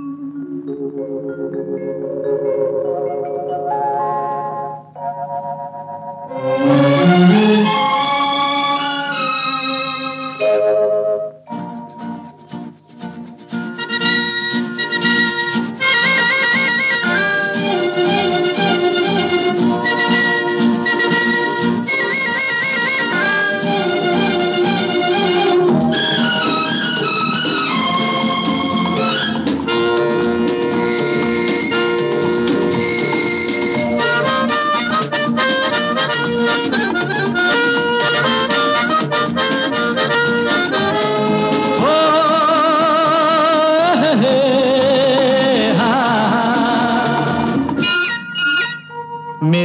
Thank you.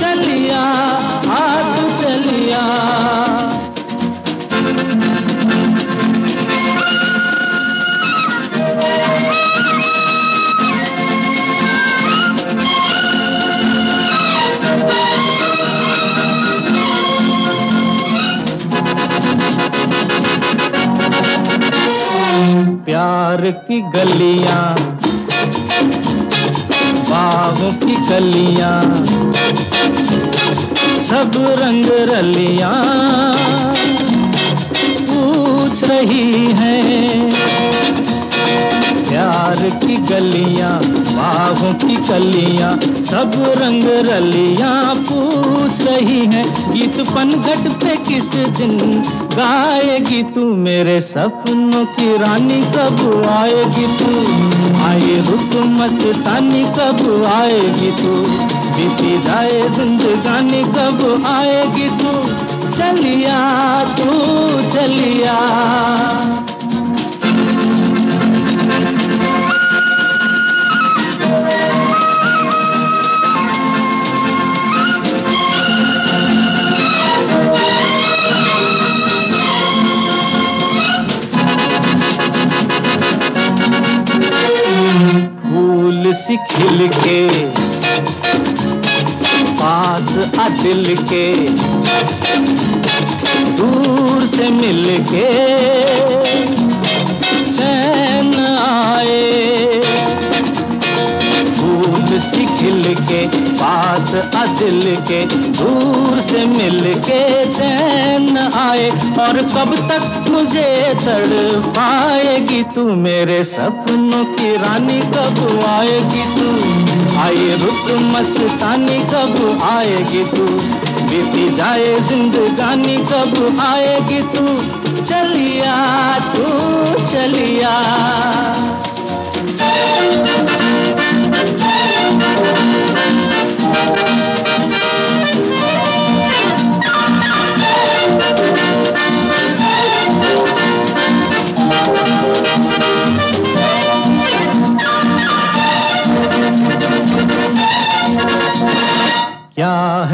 चलिया हाथ चलिया। प्यार की गलियाँ बाहों की कलियाँ सब रंग रलिया पूछ रही हैं प्यार की गलियाँ, बाहों की कलियाँ, सब रंग रलियाँ पूछ रही हैं, गीत पनघट पे किस दिन गाएगी तू मेरे सपनों की रानी, कब आएगी तू? आए रुक मस्तानी, कब आएगी तू? बीती जाए जिंदगानी, कब आएगी तू? चलिया तू, चलिया। दिल के, दूर से मिल के चैन आए। फूल सी खिल के, पास दिल के, दूर से मिल के चैन आए। और कब तक मुझे तड़ पाएगी तू मेरे सपनों की रानी, कब आएगी तू आए रुक मस्तानी, कब आएगी तू? बीती जाए जिंदगानी, कब आएगी तू? चलिया तू, चलिया।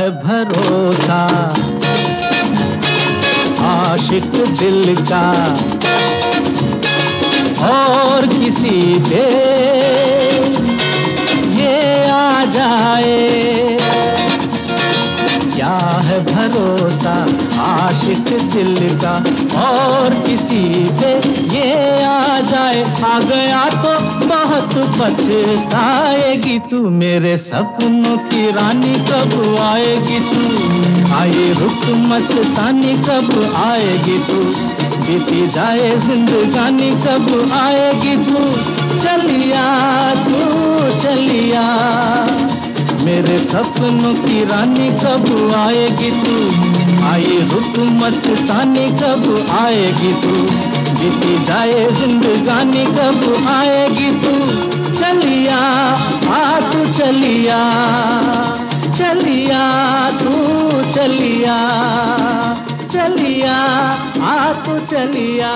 है भरोसा। आशिक दिल का। और किसी पे ये आ जाए। क्या है भरोसा? आशिक दिल का और किसी पे ये आ जाए। आ गया तो बहुत पछताएगी तू मेरे सपनों की रानी। कब आएगी तू? आए रुक मस्तानी, कब आएगी तू? बीती जाए जिंदगानी, कब आएगी तू? चलिया तू, चलिया। मेरे सपनों की रानी कब आएगी तू? आई रुक मस्तानी कब आएगी तू? जीती जाए जिंदगानी कब आएगी तू? चलिया, आ तू चलिया चलिया तू चलिया चलिया, आ तू चलिया।